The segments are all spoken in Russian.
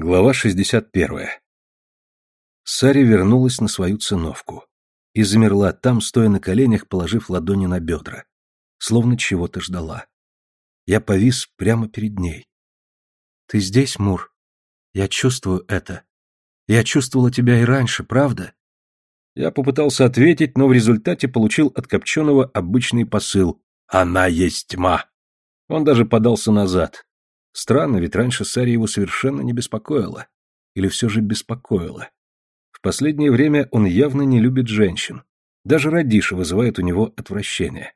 Глава 61. Сари вернулась на свою циновку и замерла там, стоя на коленях, положив ладони на бедра, словно чего-то ждала. Я повис прямо перед ней. «Ты здесь, Мур? Я чувствую это. Я чувствовала тебя и раньше, правда?» Я попытался ответить, но в результате получил от Копченого обычный посыл «Она есть тьма». Он даже подался назад, Странно, ведь раньше Сари его совершенно не беспокоила. Или все же беспокоила. В последнее время он явно не любит женщин. Даже Радиша вызывает у него отвращение.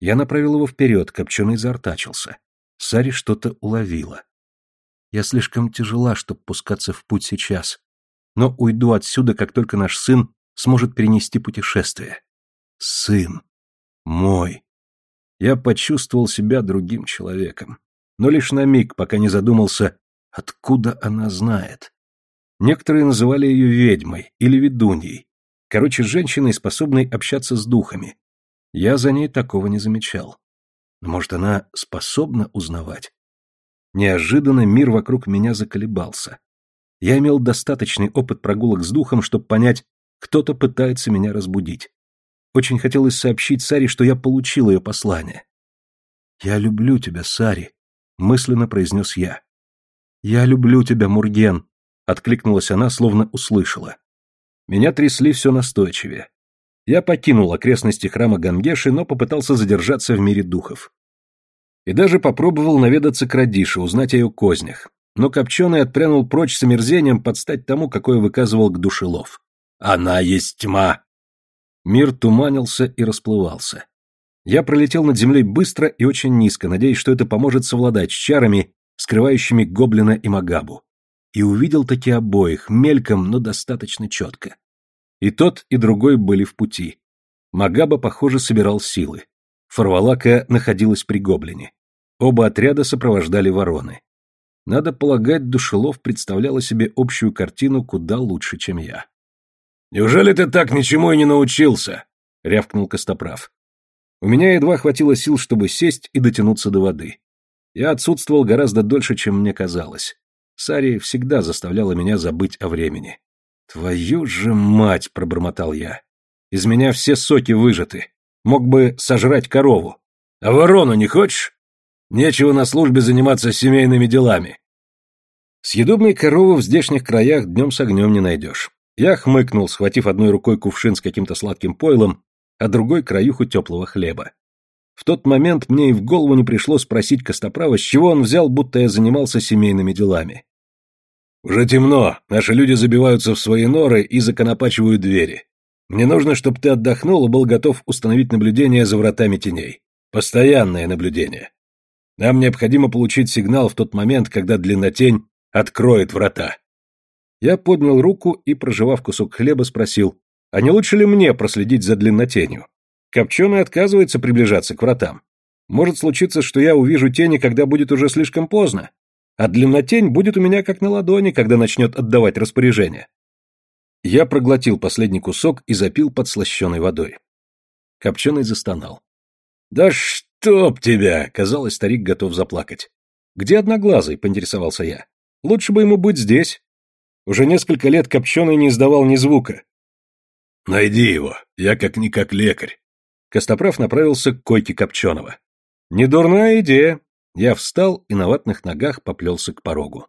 Я направил его вперед, копченый заортачился. Сари что-то уловила. Я слишком тяжела, чтобы пускаться в путь сейчас. Но уйду отсюда, как только наш сын сможет перенести путешествие. Сын. Мой. Я почувствовал себя другим человеком но лишь на миг, пока не задумался, откуда она знает. Некоторые называли ее ведьмой или ведуньей. Короче, женщиной, способной общаться с духами. Я за ней такого не замечал. Может, она способна узнавать? Неожиданно мир вокруг меня заколебался. Я имел достаточный опыт прогулок с духом, чтобы понять, кто-то пытается меня разбудить. Очень хотелось сообщить Саре, что я получил ее послание. «Я люблю тебя, Сари», мысленно произнес я. «Я люблю тебя, Мурген», — откликнулась она, словно услышала. Меня трясли все настойчивее. Я покинул окрестности храма Гангеши, но попытался задержаться в мире духов. И даже попробовал наведаться к Радише, узнать о ее кознях. Но Копченый отпрянул прочь с омерзением под стать тому, какое выказывал к душелов. «Она есть тьма!» Мир туманился и расплывался. Я пролетел над землей быстро и очень низко, надеясь, что это поможет совладать с чарами, скрывающими гоблина и магабу. И увидел таки обоих, мельком, но достаточно четко. И тот, и другой были в пути. Магаба, похоже, собирал силы. Фарвалака находилась при гоблине. Оба отряда сопровождали вороны. Надо полагать, Душелов представляла себе общую картину куда лучше, чем я. «Неужели ты так ничему и не научился?» — рявкнул Костоправ. У меня едва хватило сил, чтобы сесть и дотянуться до воды. Я отсутствовал гораздо дольше, чем мне казалось. Сари всегда заставляла меня забыть о времени. «Твою же мать!» — пробормотал я. «Из меня все соки выжаты. Мог бы сожрать корову. А ворону не хочешь? Нечего на службе заниматься семейными делами». Съедобной коровы в здешних краях днем с огнем не найдешь. Я хмыкнул, схватив одной рукой кувшин с каким-то сладким пойлом а другой краюху теплого хлеба. В тот момент мне и в голову не пришло спросить Костоправа, с чего он взял, будто я занимался семейными делами. «Уже темно, наши люди забиваются в свои норы и законопачивают двери. Мне нужно, чтобы ты отдохнул и был готов установить наблюдение за вратами теней. Постоянное наблюдение. Нам необходимо получить сигнал в тот момент, когда длиннотень откроет врата». Я поднял руку и, прожевав кусок хлеба, спросил, а не лучше ли мне проследить за длиннотенью? Копченый отказывается приближаться к вратам. Может случиться, что я увижу тени, когда будет уже слишком поздно, а длиннотень будет у меня как на ладони, когда начнет отдавать распоряжение. Я проглотил последний кусок и запил подслащенной водой. Копченый застонал. «Да чтоб тебя!» — казалось, старик готов заплакать. «Где Одноглазый?» — поинтересовался я. «Лучше бы ему быть здесь». Уже несколько лет Копченый не издавал ни звука, «Найди его, я как-никак лекарь». Костоправ направился к койке Копченого. «Недурная идея». Я встал и на ватных ногах поплелся к порогу.